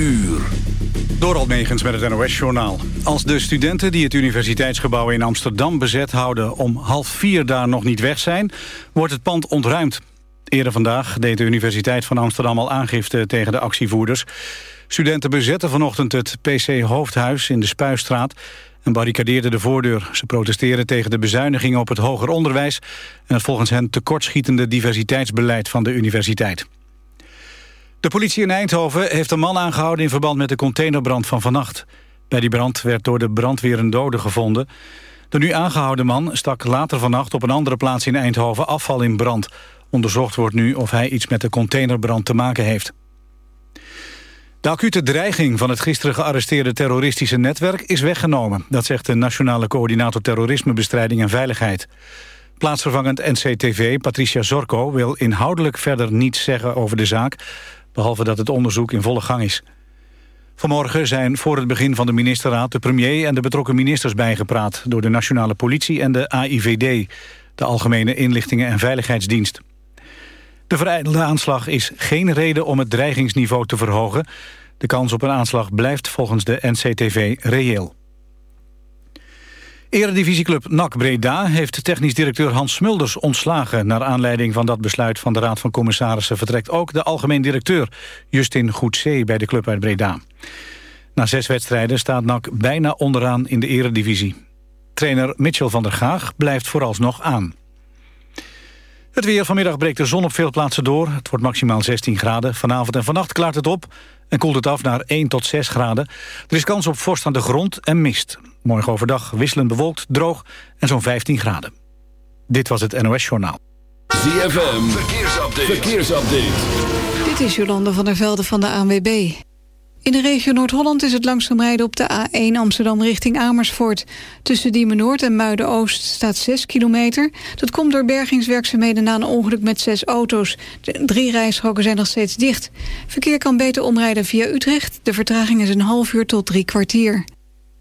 uur. Door Almegens met het NOS-journaal. Als de studenten die het universiteitsgebouw in Amsterdam bezet houden... om half vier daar nog niet weg zijn, wordt het pand ontruimd. Eerder vandaag deed de Universiteit van Amsterdam al aangifte tegen de actievoerders. Studenten bezetten vanochtend het PC Hoofdhuis in de Spuistraat... en barricadeerden de voordeur. Ze protesteren tegen de bezuinigingen op het hoger onderwijs... en het volgens hen tekortschietende diversiteitsbeleid van de universiteit. De politie in Eindhoven heeft een man aangehouden... in verband met de containerbrand van vannacht. Bij die brand werd door de brandweer een dode gevonden. De nu aangehouden man stak later vannacht op een andere plaats in Eindhoven afval in brand. Onderzocht wordt nu of hij iets met de containerbrand te maken heeft. De acute dreiging van het gisteren gearresteerde terroristische netwerk is weggenomen. Dat zegt de Nationale Coördinator Terrorismebestrijding en Veiligheid. Plaatsvervangend NCTV, Patricia Zorko, wil inhoudelijk verder niets zeggen over de zaak behalve dat het onderzoek in volle gang is. Vanmorgen zijn voor het begin van de ministerraad de premier en de betrokken ministers bijgepraat door de nationale politie en de AIVD, de Algemene Inlichtingen en Veiligheidsdienst. De vereidelde aanslag is geen reden om het dreigingsniveau te verhogen. De kans op een aanslag blijft volgens de NCTV reëel. Eredivisieclub NAC Breda heeft technisch directeur Hans Smulders ontslagen. Naar aanleiding van dat besluit van de Raad van Commissarissen... vertrekt ook de algemeen directeur Justin Goedzee bij de club uit Breda. Na zes wedstrijden staat NAC bijna onderaan in de eredivisie. Trainer Mitchell van der Gaag blijft vooralsnog aan. Het weer vanmiddag breekt de zon op veel plaatsen door. Het wordt maximaal 16 graden. Vanavond en vannacht klaart het op en koelt het af naar 1 tot 6 graden. Er is kans op vorst aan de grond en mist. Morgen overdag wisselend bewolkt, droog en zo'n 15 graden. Dit was het NOS Journaal. ZFM, verkeersupdate. verkeersupdate. Dit is Jolande van der Velde van de ANWB. In de regio Noord-Holland is het langzaam rijden op de A1 Amsterdam richting Amersfoort. Tussen Diemen Noord en Muiden-Oost staat 6 kilometer. Dat komt door bergingswerkzaamheden na een ongeluk met zes auto's. De drie rijstroken zijn nog steeds dicht. Verkeer kan beter omrijden via Utrecht. De vertraging is een half uur tot drie kwartier.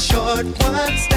short ones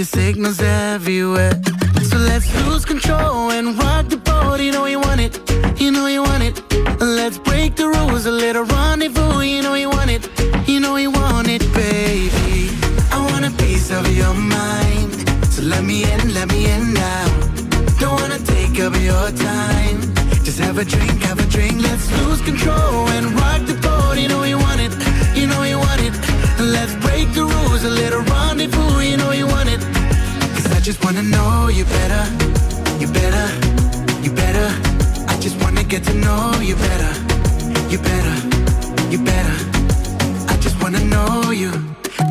your signals everywhere. So let's lose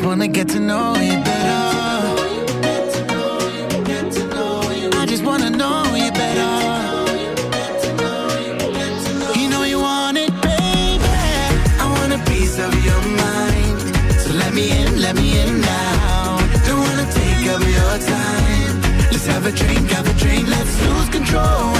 Just wanna get to know you better. I just wanna know you better. Of your mind. So let me in, let me in now. Don't wanna take up your time. Let's have a drink, have a drink. Let's lose control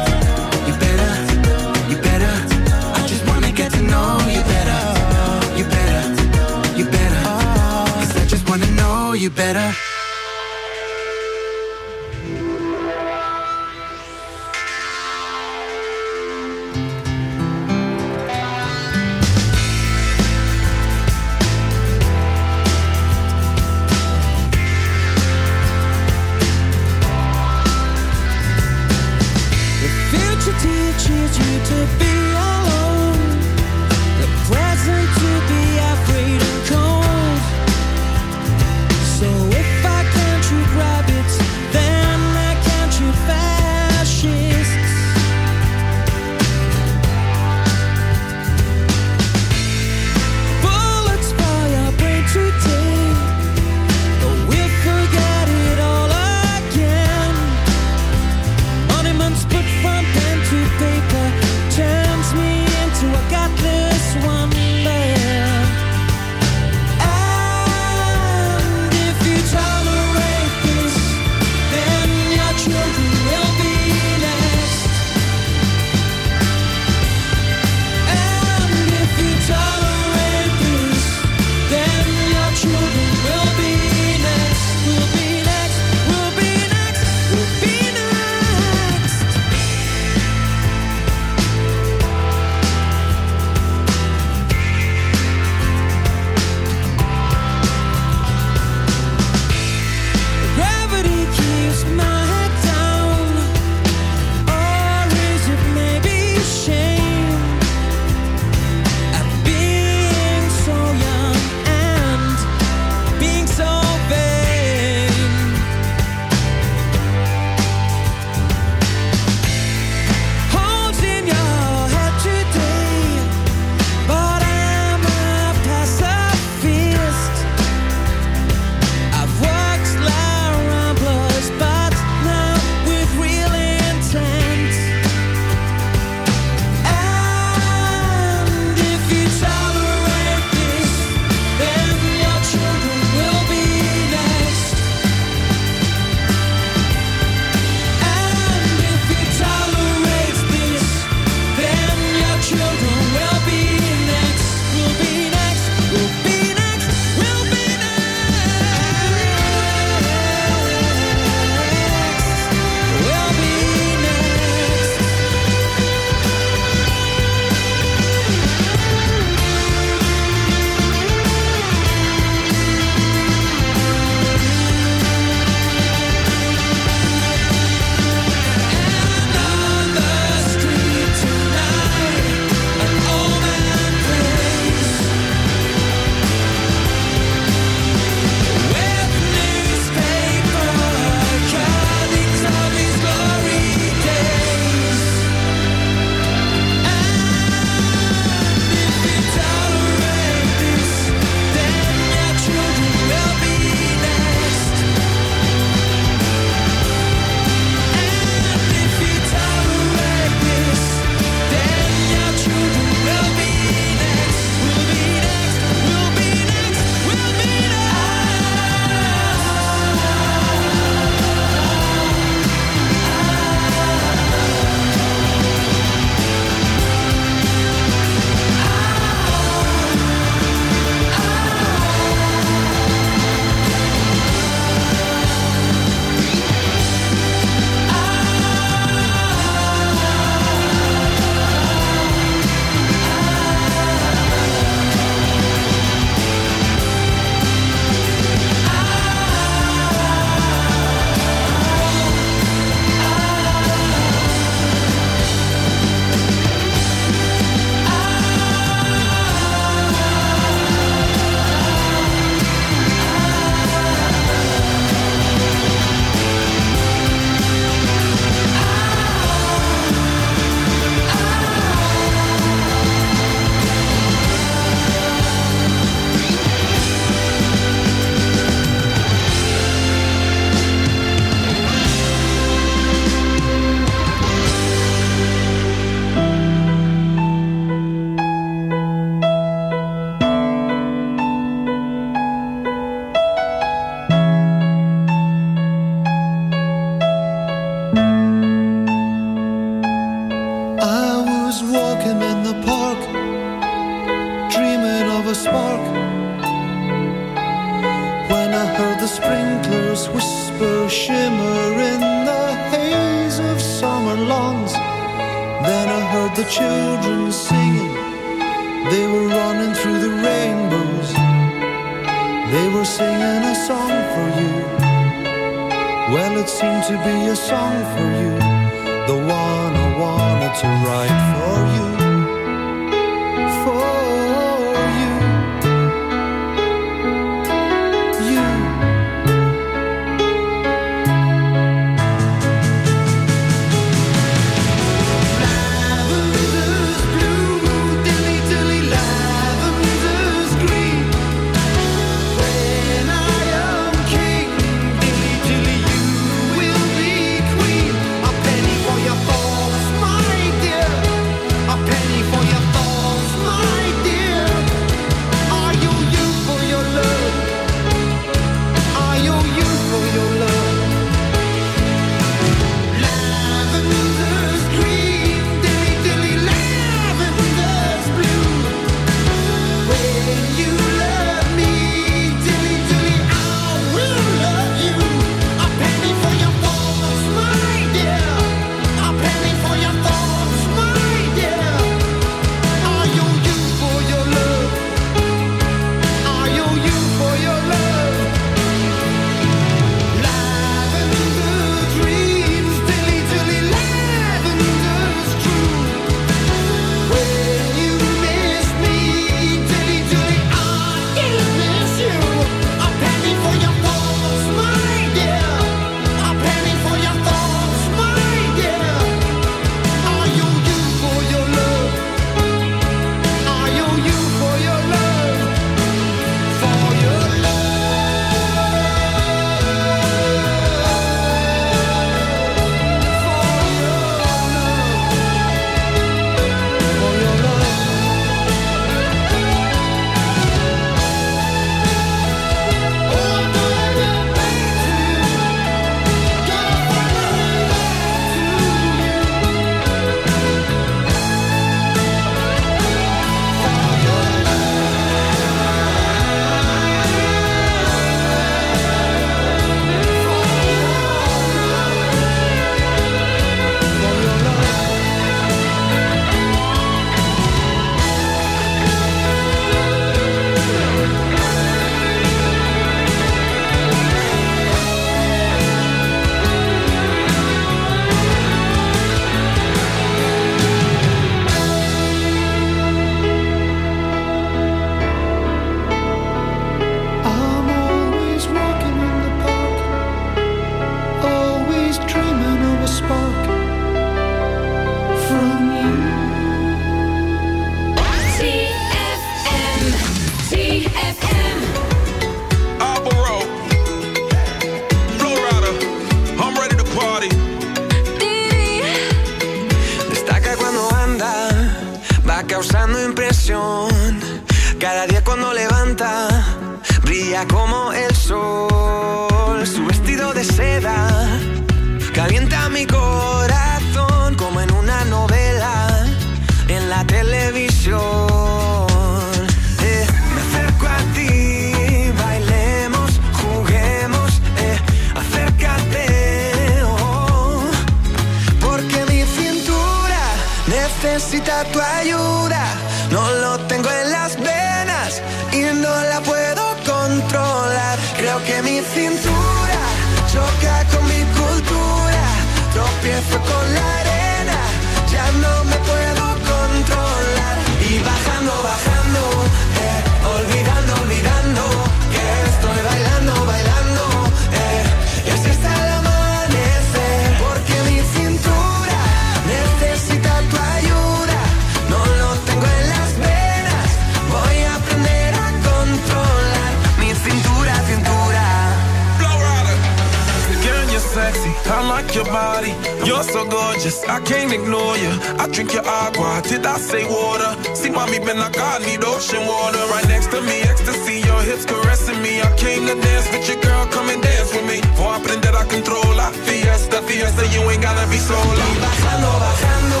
like your body. You're so gorgeous, I can't ignore you. I drink your agua, did I say water? See, mommy, been like I need ocean water. Right next to me, ecstasy, your hips caressing me. I came to dance with your girl, come and dance with me. For aprender control, controlar, fiesta, fiesta, you ain't gotta be sola. Bajando, bajando,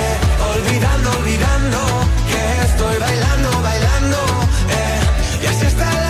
eh, olvidando, olvidando, que estoy bailando, bailando, eh, y así está la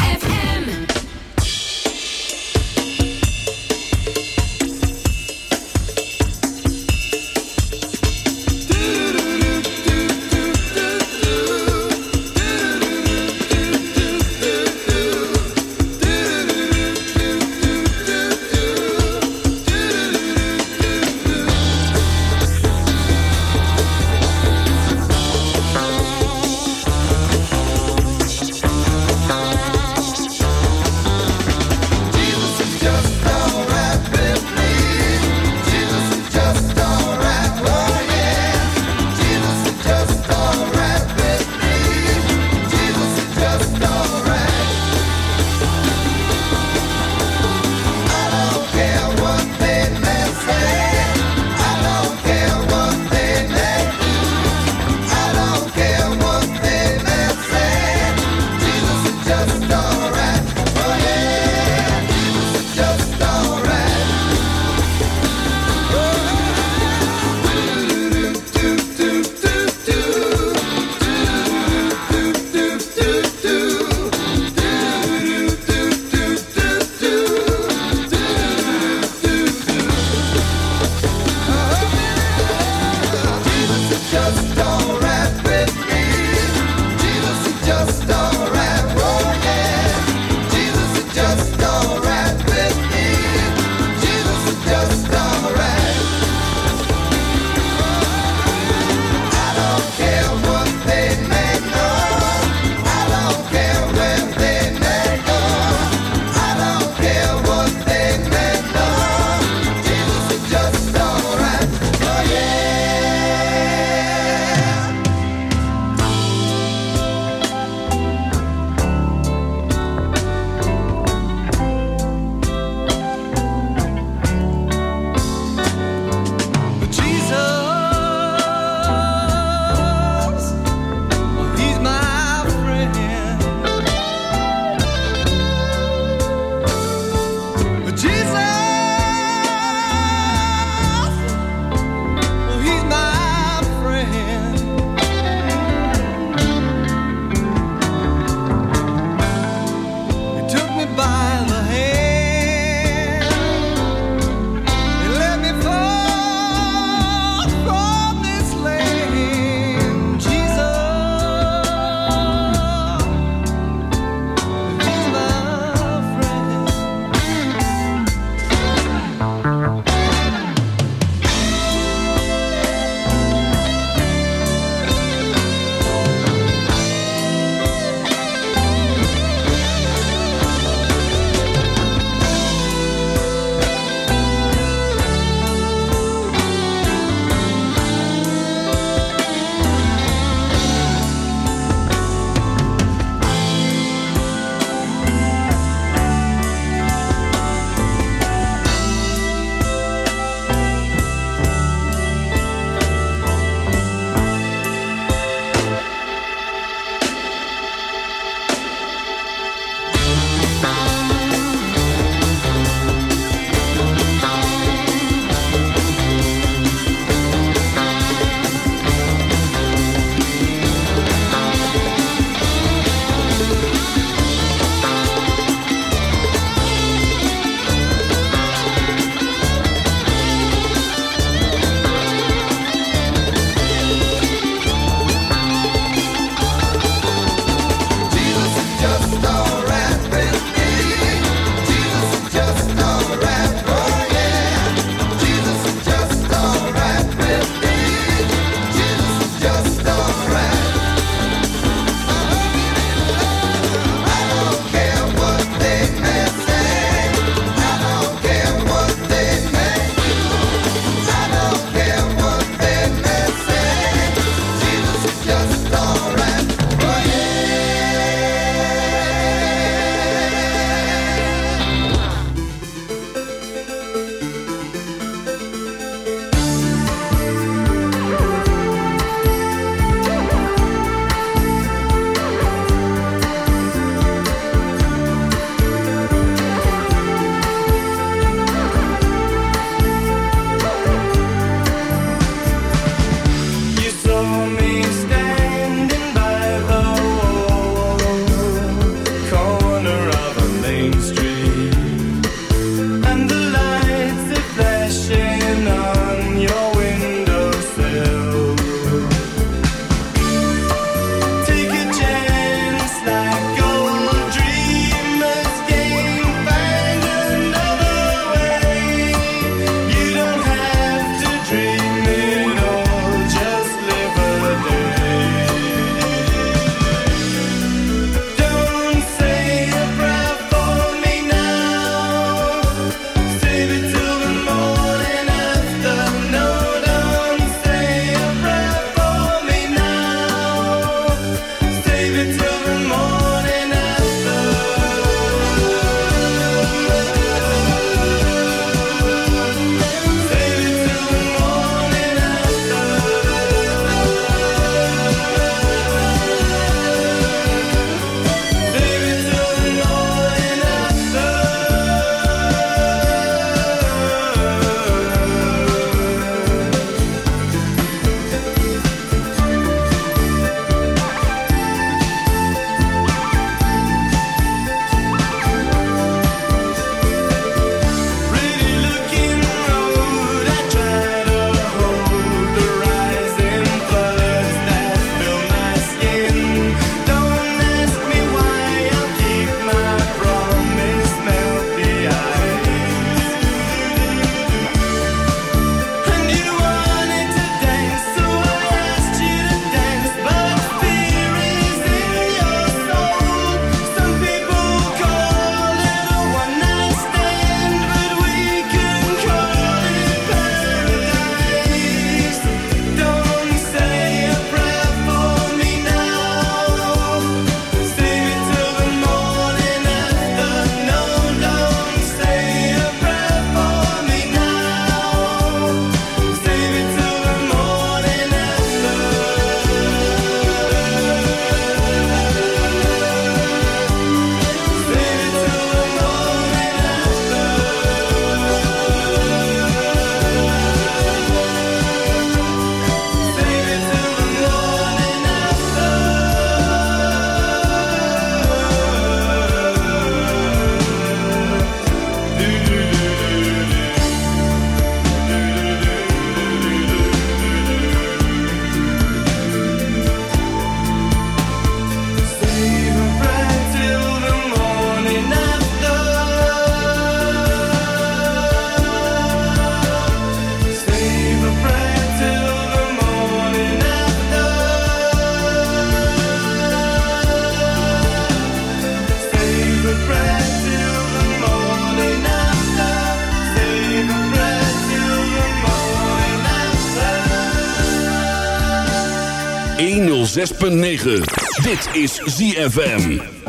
106.9. Dit is ZFM.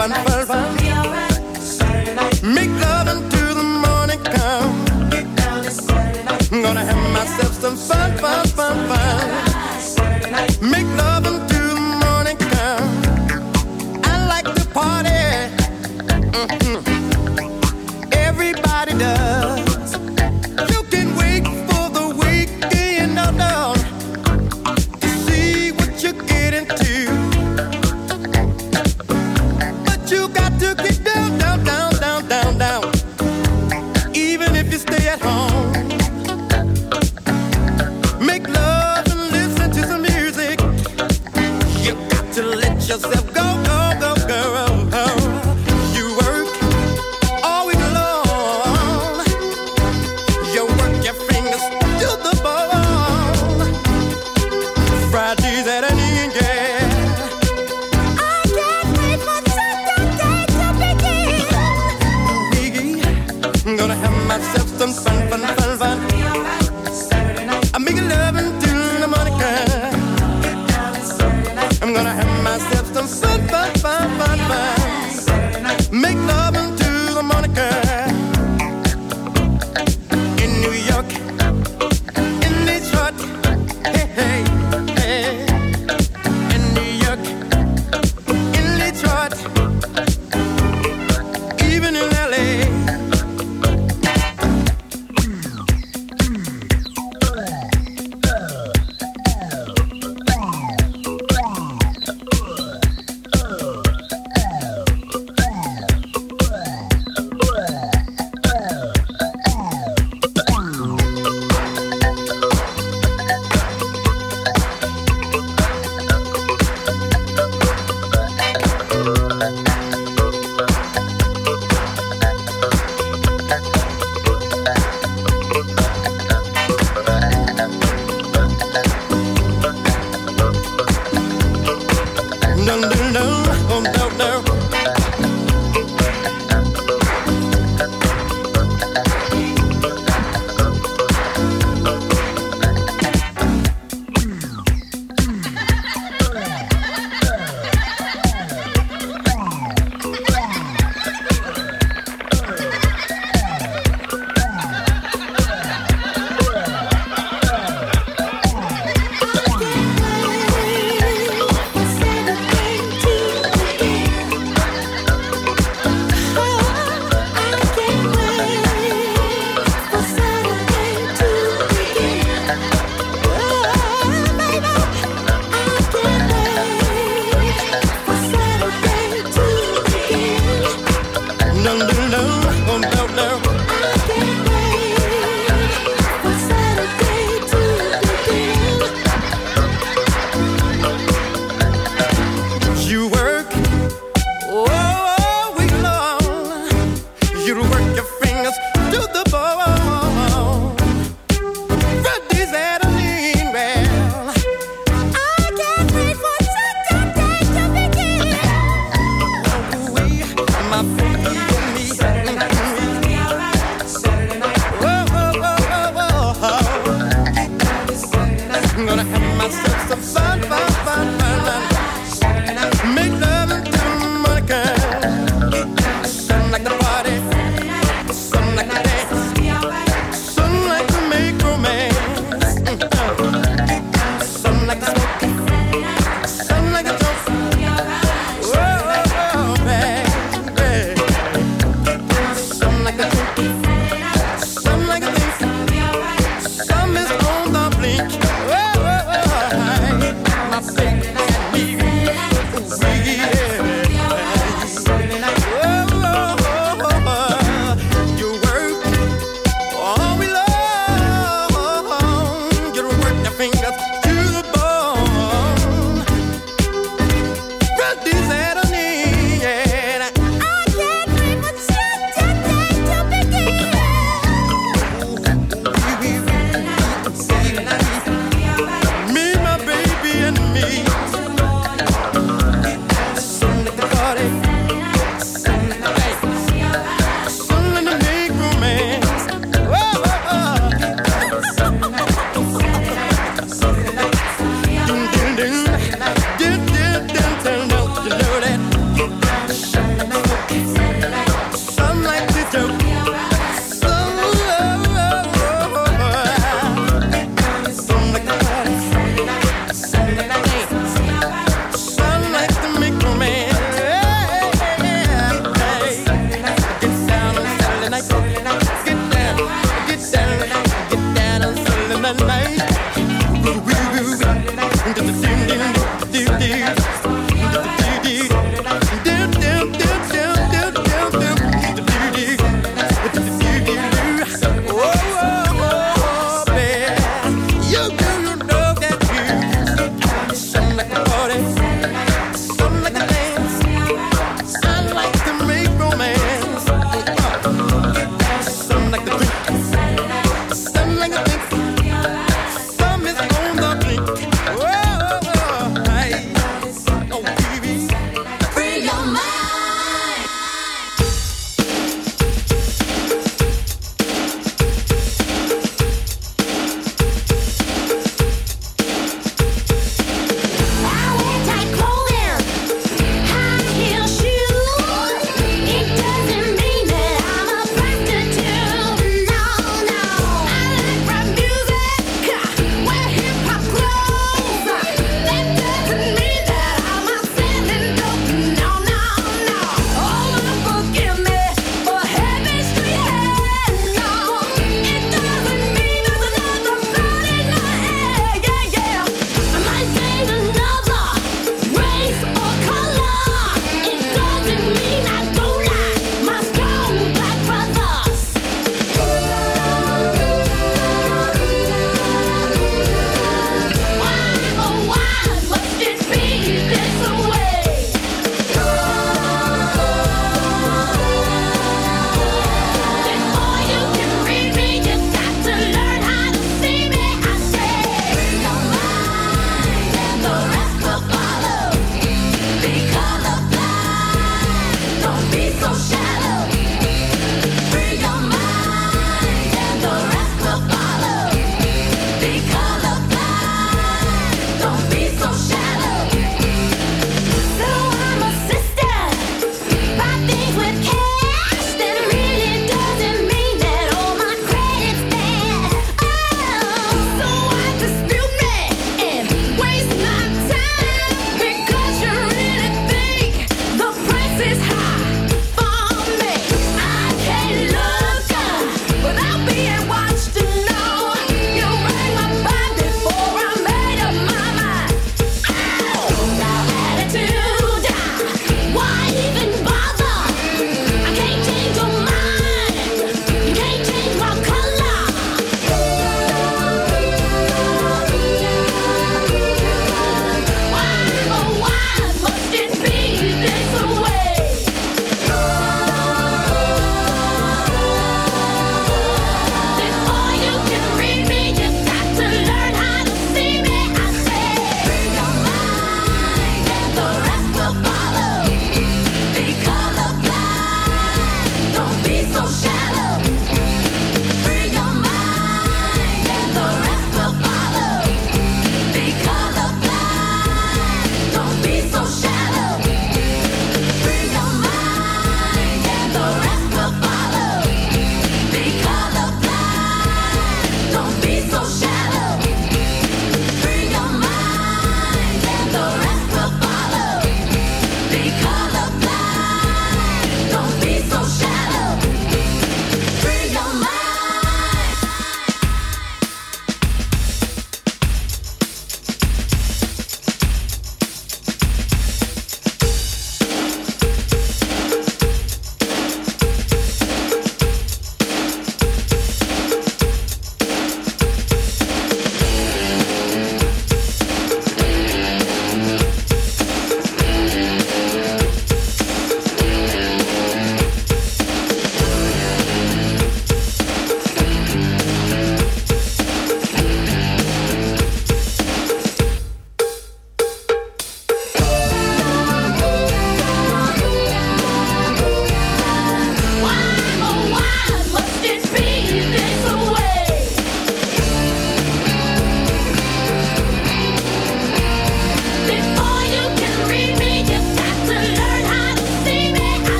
and fervent.